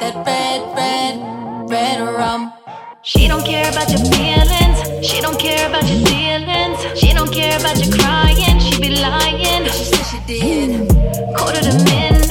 that red, red, red rum. She don't care about your feelings. She don't care about your feelings. She don't care about your crying. She be lying. She said she did. Quarter to midnight.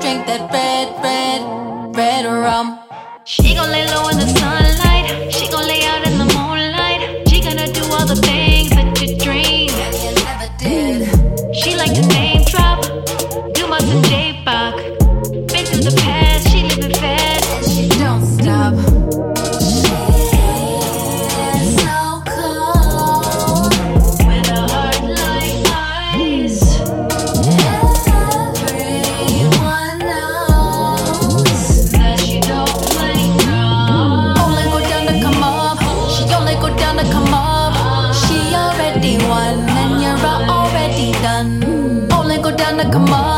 drink that red, red, red rum. She gon' lay low in the Come on.